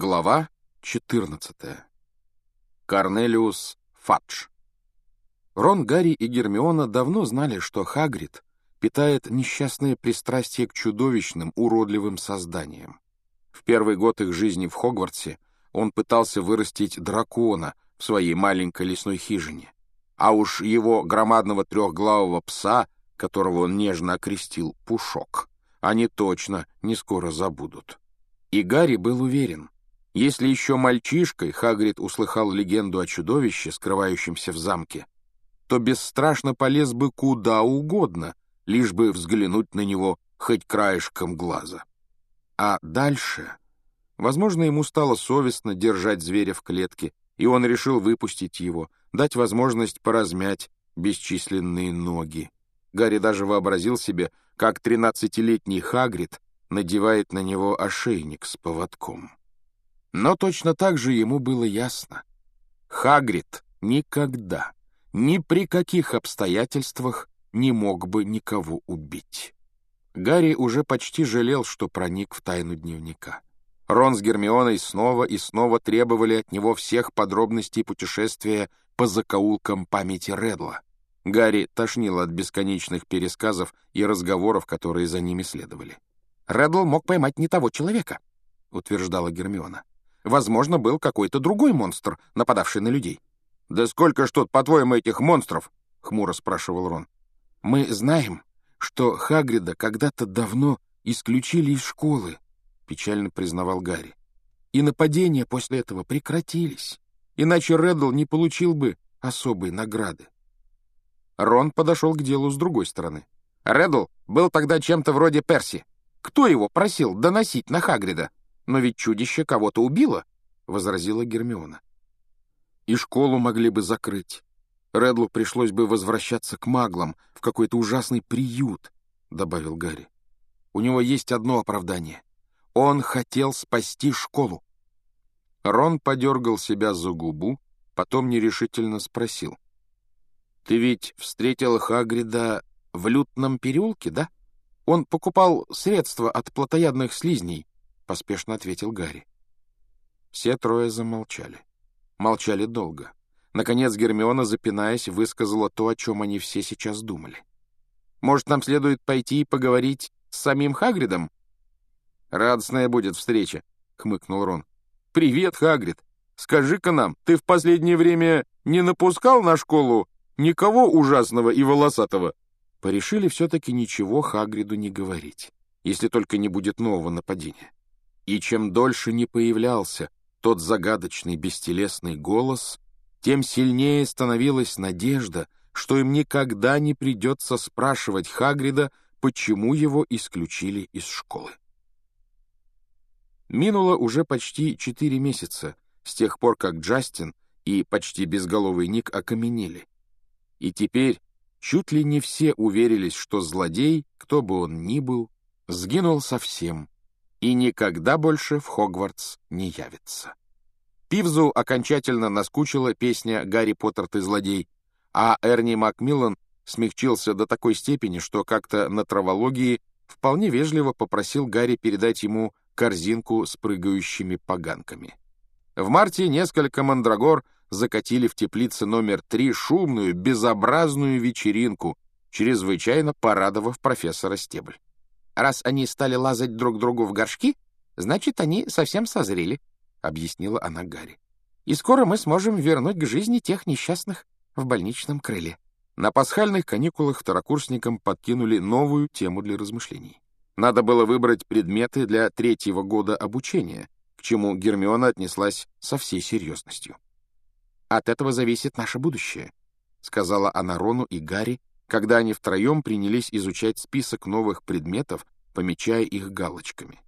Глава 14. Корнелиус Фадж. Рон, Гарри и Гермиона давно знали, что Хагрид питает несчастное пристрастие к чудовищным, уродливым созданиям. В первый год их жизни в Хогвартсе он пытался вырастить дракона в своей маленькой лесной хижине, а уж его громадного трехглавого пса, которого он нежно окрестил Пушок, они точно не скоро забудут. И Гарри был уверен — если еще мальчишкой Хагрид услыхал легенду о чудовище, скрывающемся в замке, то бесстрашно полез бы куда угодно, лишь бы взглянуть на него хоть краешком глаза. А дальше... Возможно, ему стало совестно держать зверя в клетке, и он решил выпустить его, дать возможность поразмять бесчисленные ноги. Гарри даже вообразил себе, как тринадцатилетний Хагрид надевает на него ошейник с поводком. Но точно так же ему было ясно. Хагрид никогда, ни при каких обстоятельствах не мог бы никого убить. Гарри уже почти жалел, что проник в тайну дневника. Рон с Гермионой снова и снова требовали от него всех подробностей путешествия по закоулкам памяти Редла. Гарри тошнило от бесконечных пересказов и разговоров, которые за ними следовали. «Редл мог поймать не того человека», — утверждала Гермиона. Возможно, был какой-то другой монстр, нападавший на людей. «Да сколько ж тут, по-твоему, этих монстров?» — хмуро спрашивал Рон. «Мы знаем, что Хагрида когда-то давно исключили из школы», — печально признавал Гарри. «И нападения после этого прекратились, иначе Реддл не получил бы особой награды». Рон подошел к делу с другой стороны. «Реддл был тогда чем-то вроде Перси. Кто его просил доносить на Хагрида?» «Но ведь чудище кого-то убило», — возразила Гермиона. «И школу могли бы закрыть. Редлу пришлось бы возвращаться к маглам, в какой-то ужасный приют», — добавил Гарри. «У него есть одно оправдание. Он хотел спасти школу». Рон подергал себя за губу, потом нерешительно спросил. «Ты ведь встретил Хагрида в лютном переулке, да? Он покупал средства от плотоядных слизней, поспешно ответил Гарри. Все трое замолчали. Молчали долго. Наконец Гермиона, запинаясь, высказала то, о чем они все сейчас думали. «Может, нам следует пойти и поговорить с самим Хагридом?» «Радостная будет встреча», — хмыкнул Рон. «Привет, Хагрид. Скажи-ка нам, ты в последнее время не напускал на школу никого ужасного и волосатого?» Порешили все-таки ничего Хагриду не говорить, если только не будет нового нападения. И чем дольше не появлялся тот загадочный бестелесный голос, тем сильнее становилась надежда, что им никогда не придется спрашивать Хагрида, почему его исключили из школы. Минуло уже почти четыре месяца с тех пор, как Джастин и почти безголовый Ник окаменели. И теперь чуть ли не все уверились, что злодей, кто бы он ни был, сгинул совсем, и никогда больше в Хогвартс не явится. Пивзу окончательно наскучила песня «Гарри Поттер, ты злодей», а Эрни Макмиллан смягчился до такой степени, что как-то на травологии вполне вежливо попросил Гарри передать ему корзинку с прыгающими поганками. В марте несколько мандрагор закатили в теплице номер три шумную, безобразную вечеринку, чрезвычайно порадовав профессора Стебль. Раз они стали лазать друг другу в горшки, значит, они совсем созрели, — объяснила она Гарри. И скоро мы сможем вернуть к жизни тех несчастных в больничном крыле. На пасхальных каникулах второкурсникам подкинули новую тему для размышлений. Надо было выбрать предметы для третьего года обучения, к чему Гермиона отнеслась со всей серьезностью. «От этого зависит наше будущее», — сказала она Рону и Гарри, когда они втроем принялись изучать список новых предметов, помечая их галочками.